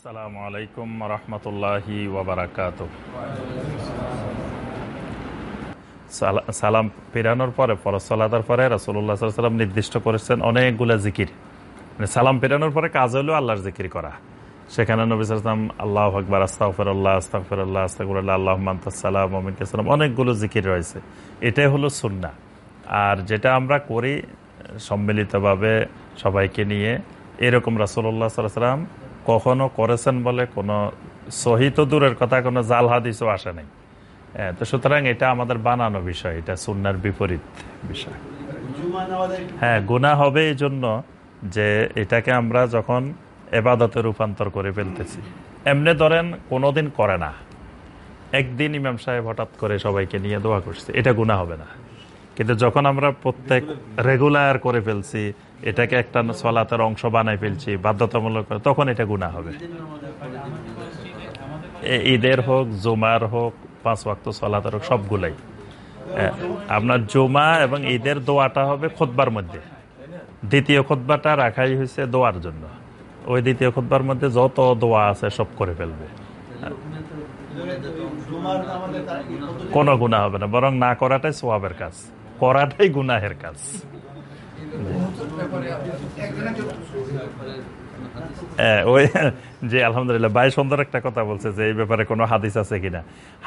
আসসালামু আলাইকুম রহমতুল্লাহি ওবরাকাত সালাম পেরানোর পরে, ফরজ সালাদার পরে রাসুল্লাহ সাল্লাম নির্দিষ্ট করেছেন অনেকগুলা জিকির। মানে সালাম পেরানোর পরে কাজ হলো আল্লাহর জিকির করা। সেখানে নবী সালাম আল্লাহ আকবর আস্তাফরল্লাহ আস্তাফরল্লাহ আস্তাকুল্লাহ আল্লাহ মান্তাসাল্লাম মমিনকালাম অনেকগুলো জিকির রয়েছে। এটাই হলো সুন্না আর যেটা আমরা করি সম্মিলিতভাবে সবাইকে নিয়ে, এরকম রাসুল্লাহ সাল্লাম কখনো করেছেন বলে কোনো সহি তো দূরের কথা কোনো জাল হাদিসও আসে নাই। হ্যাঁ, তো সুতরাং এটা আমাদের বানানো বিষয় এটা সুন্নার বিপরীত বিষয়। হ্যাঁ গুণা হবে এই জন্য যে এটাকে আমরা যখন এবাদতে রূপান্তর করে ফেলতেছি। এমনি ধরেন কোনোদিন করে না। একদিন ইমাম সাহেব হঠাৎ করে সবাইকে নিয়ে দোয়া করছে এটা গুণা হবে না। কিন্তু যখন আমরা প্রত্যেক রেগুলার করে ফেলছি, এটাকে একটা সলাতের অংশ বানাই ফেলছি, বাধ্যতামূলক তখন এটা গুণা হবে। ঈদের হোক, জুমার হোক, পাঁচ ওয়াক্ত সলাতের হোক, সবগুলাই। আপনার জুমা এবং ঈদের দোয়াটা হবে খোদবার মধ্যে। দ্বিতীয় খোদবাটা রাখাই হয়েছে দোয়ার জন্য। ওই দ্বিতীয় খোদবার মধ্যে যত দোয়া আছে সব করে ফেলবে। কোনো গুণা হবে না, বরং না করাটাই সোয়াবের কাজ। করাটাই গুনাহের কাজ। হ্যাঁ, ওই যে আলহামদুলিল্লাহ ভাই সুন্দর একটা কথা বলছে যে এই ব্যাপারে কোনো হাদিস আছে কিনা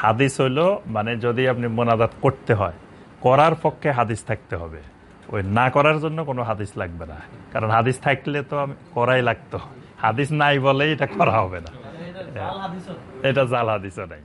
হাদিস হইল মানে যদি আপনি মোনাজাত করতে হয় করার পক্ষে হাদিস থাকতে হবে। ওই না করার জন্য কোনো হাদিস লাগবে না। কারণ হাদিস থাকলে তো আমি করাই লাগতো। হাদিস নাই বলেই এটা করা হবে না। এটা জাল হাদিসও নাই।